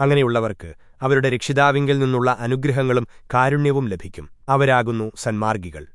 അങ്ങനെയുള്ളവർക്ക് അവരുടെ രക്ഷിതാവിങ്കിൽ നിന്നുള്ള അനുഗ്രഹങ്ങളും കാരുണ്യവും ലഭിക്കും. അവരാകുന്നു സന്മാർഗികൾ.